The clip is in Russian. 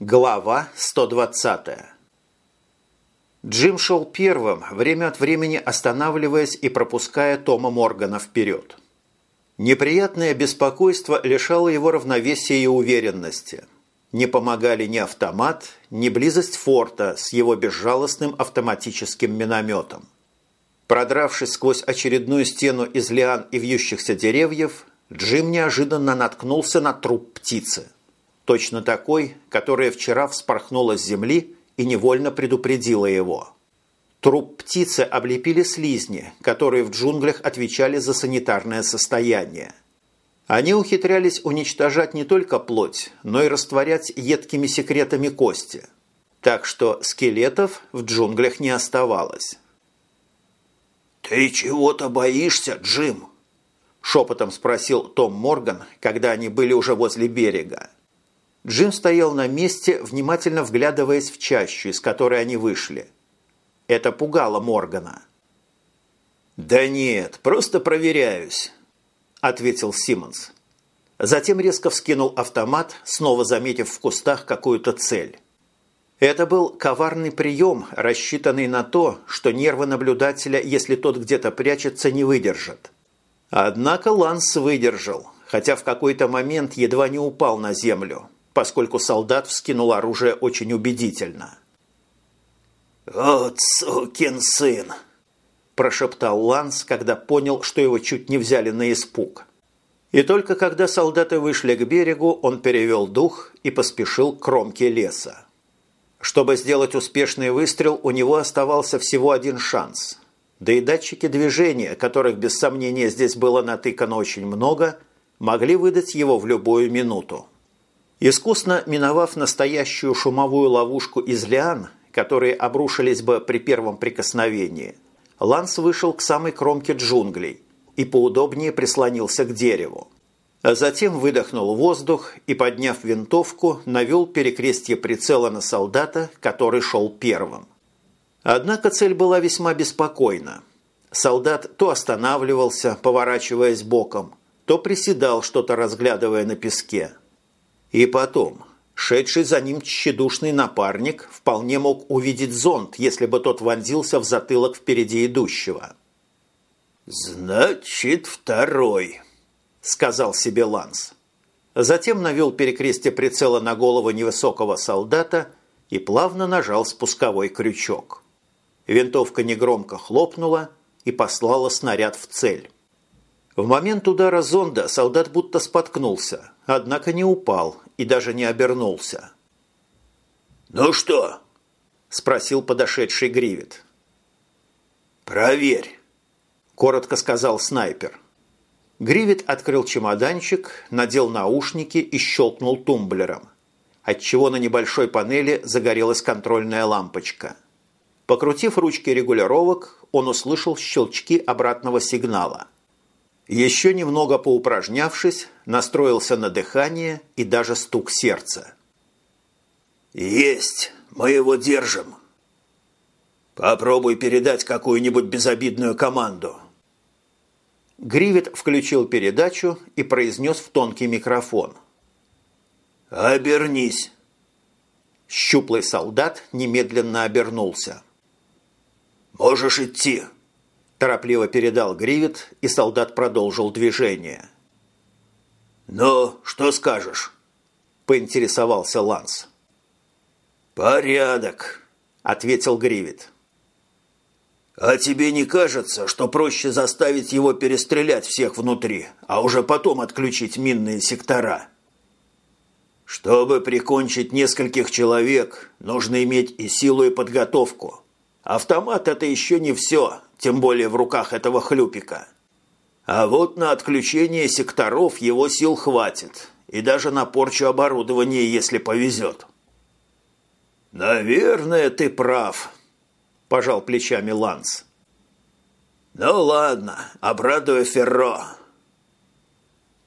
Глава 120 Джим шел первым, время от времени останавливаясь и пропуская Тома Моргана вперед. Неприятное беспокойство лишало его равновесия и уверенности. Не помогали ни автомат, ни близость форта с его безжалостным автоматическим минометом. Продравшись сквозь очередную стену из лиан и вьющихся деревьев, Джим неожиданно наткнулся на труп птицы. Точно такой, которая вчера вспорхнула с земли и невольно предупредила его. Труп птицы облепили слизни, которые в джунглях отвечали за санитарное состояние. Они ухитрялись уничтожать не только плоть, но и растворять едкими секретами кости. Так что скелетов в джунглях не оставалось. «Ты чего-то боишься, Джим?» – шепотом спросил Том Морган, когда они были уже возле берега. Джим стоял на месте, внимательно вглядываясь в чащу, из которой они вышли. Это пугало Моргана. «Да нет, просто проверяюсь», – ответил Симмонс. Затем резко вскинул автомат, снова заметив в кустах какую-то цель. Это был коварный прием, рассчитанный на то, что нервы наблюдателя, если тот где-то прячется, не выдержат. Однако Ланс выдержал, хотя в какой-то момент едва не упал на землю, поскольку солдат вскинул оружие очень убедительно. «Вот сукин сын!» – прошептал Ланс, когда понял, что его чуть не взяли на испуг. И только когда солдаты вышли к берегу, он перевел дух и поспешил к кромке леса. Чтобы сделать успешный выстрел, у него оставался всего один шанс. Да и датчики движения, которых без сомнения здесь было натыкано очень много, могли выдать его в любую минуту. Искусно миновав настоящую шумовую ловушку из лиан, которые обрушились бы при первом прикосновении, Ланс вышел к самой кромке джунглей и поудобнее прислонился к дереву. А затем выдохнул воздух и, подняв винтовку, навел перекрестье прицела на солдата, который шел первым. Однако цель была весьма беспокойна. Солдат то останавливался, поворачиваясь боком, то приседал, что-то разглядывая на песке – и потом, шедший за ним тщедушный напарник вполне мог увидеть зонт, если бы тот вонзился в затылок впереди идущего. «Значит, второй», – сказал себе Ланс. Затем навел перекрестие прицела на голову невысокого солдата и плавно нажал спусковой крючок. Винтовка негромко хлопнула и послала снаряд в цель. В момент удара зонда солдат будто споткнулся, однако не упал и даже не обернулся. «Ну что?» – спросил подошедший Гривит. «Проверь», – коротко сказал снайпер. Гривит открыл чемоданчик, надел наушники и щелкнул тумблером, отчего на небольшой панели загорелась контрольная лампочка. Покрутив ручки регулировок, он услышал щелчки обратного сигнала – еще немного поупражнявшись, настроился на дыхание и даже стук сердца. «Есть! Мы его держим!» «Попробуй передать какую-нибудь безобидную команду!» Гривет включил передачу и произнес в тонкий микрофон. «Обернись!» Щуплый солдат немедленно обернулся. «Можешь идти!» Торопливо передал Гривит, и солдат продолжил движение. «Ну, что скажешь?» – поинтересовался Ланс. «Порядок», – ответил Гривит. «А тебе не кажется, что проще заставить его перестрелять всех внутри, а уже потом отключить минные сектора?» «Чтобы прикончить нескольких человек, нужно иметь и силу, и подготовку. Автомат – это еще не все, тем более в руках этого хлюпика. А вот на отключение секторов его сил хватит, и даже на порчу оборудования, если повезет. «Наверное, ты прав», – пожал плечами Ланс. «Ну ладно, обрадую Ферро.